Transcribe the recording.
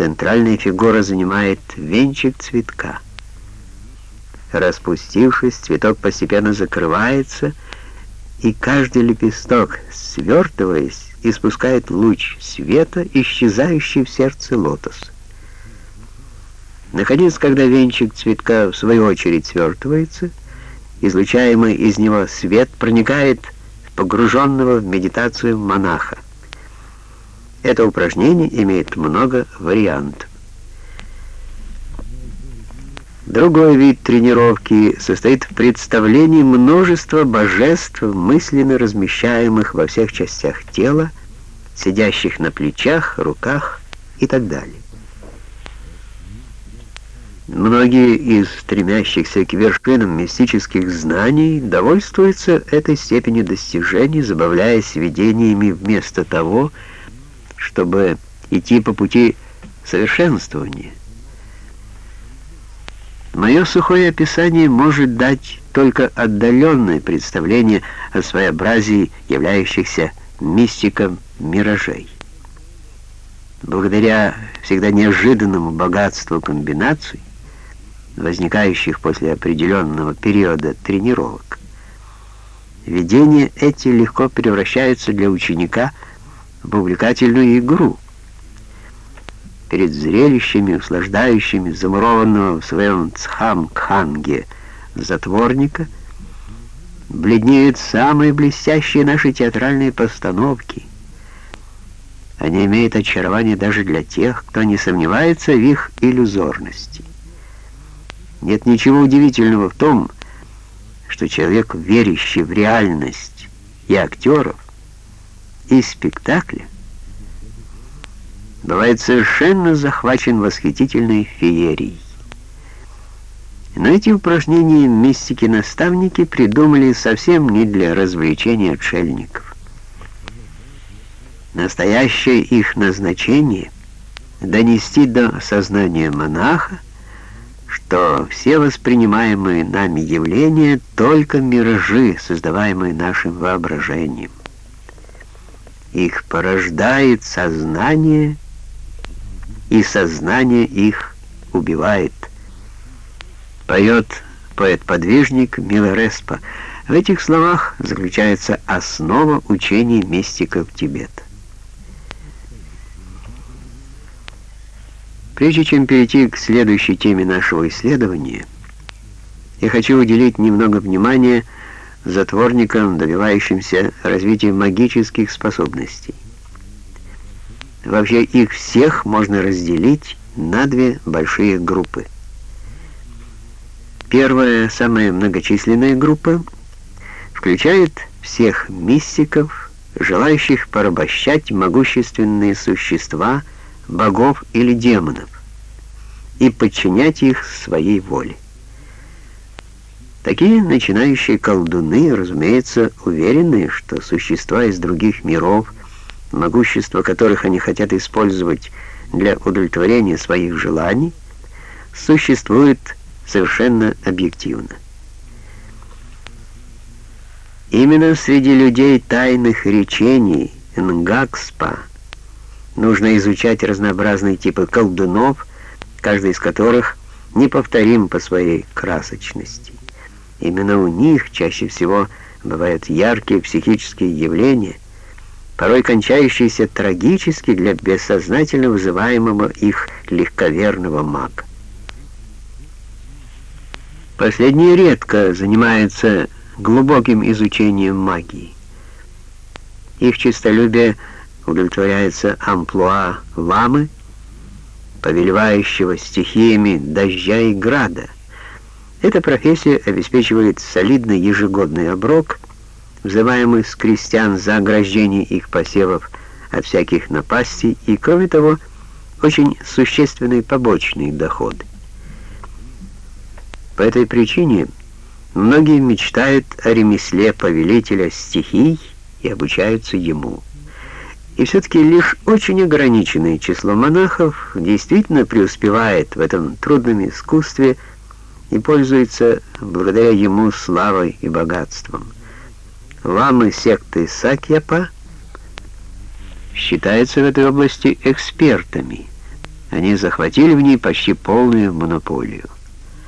центральная фигура занимает венчик цветка. Распустившись, цветок постепенно закрывается, и каждый лепесток, свертываясь, испускает луч света, исчезающий в сердце лотоса. Наконец, когда венчик цветка в свою очередь свертывается, излучаемый из него свет проникает в погруженного в медитацию монаха. Это упражнение имеет много вариантов. Другой вид тренировки состоит в представлении множества божеств, мысленно размещаемых во всех частях тела, сидящих на плечах, руках и так далее. Многие из стремящихся к вершинам мистических знаний довольствуются этой степенью достижений, забавляясь видениями вместо того, чтобы идти по пути совершенствования. Мое сухое описание может дать только отдаленное представление о своеобразии являющихся мистиком миражей. Благодаря всегда неожиданному богатству комбинаций, возникающих после определенного периода тренировок. Видения эти легко превращаются для ученика в увлекательную игру. Перед зрелищами, услаждающими замурованного в своем цхам-кханге затворника, бледнеют самые блестящие наши театральные постановки. Они имеют очарование даже для тех, кто не сомневается в их иллюзорности. Нет ничего удивительного в том, что человек, верящий в реальность и актеров, и спектакля, бывает совершенно захвачен восхитительной феерией. Но эти упражнения мистики-наставники придумали совсем не для развлечения отшельников. Настоящее их назначение — донести до сознания монаха, что все воспринимаемые нами явления только миражи, создаваемые нашим воображением. Их порождает сознание, и сознание их убивает. Поет поэт-подвижник Милареспа. В этих словах заключается основа учения мистиков Тибета. Прежде чем перейти к следующей теме нашего исследования, я хочу уделить немного внимания затворникам, добивающимся развития магических способностей. Вообще их всех можно разделить на две большие группы. Первая, самая многочисленная группа, включает всех мистиков, желающих порабощать могущественные существа – богов или демонов и подчинять их своей воле. Такие начинающие колдуны, разумеется, уверены, что существа из других миров, могущество которых они хотят использовать для удовлетворения своих желаний, существует совершенно объективно. Именно среди людей тайных речений Нгакспа нужно изучать разнообразные типы колдунов, каждый из которых неповторим по своей красочности. Именно у них чаще всего бывают яркие психические явления, порой кончающиеся трагически для бессознательно вызываемого их легковерного мага. Последние редко занимаются глубоким изучением магии. Их честолюбие – удовлетворяется амплуа ламы, повелевающего стихиями дождя и града. Эта профессия обеспечивает солидный ежегодный оброк, взываемый с крестьян за ограждение их посевов от всяких напастей и, кроме того, очень существенные побочные доходы. По этой причине многие мечтают о ремесле повелителя стихий и обучаются ему. И все-таки лишь очень ограниченное число монахов действительно преуспевает в этом трудном искусстве и пользуется благодаря ему славой и богатством. Ламы секты Сакьяпа считаются в этой области экспертами, Они захватили в ней почти полную монополию.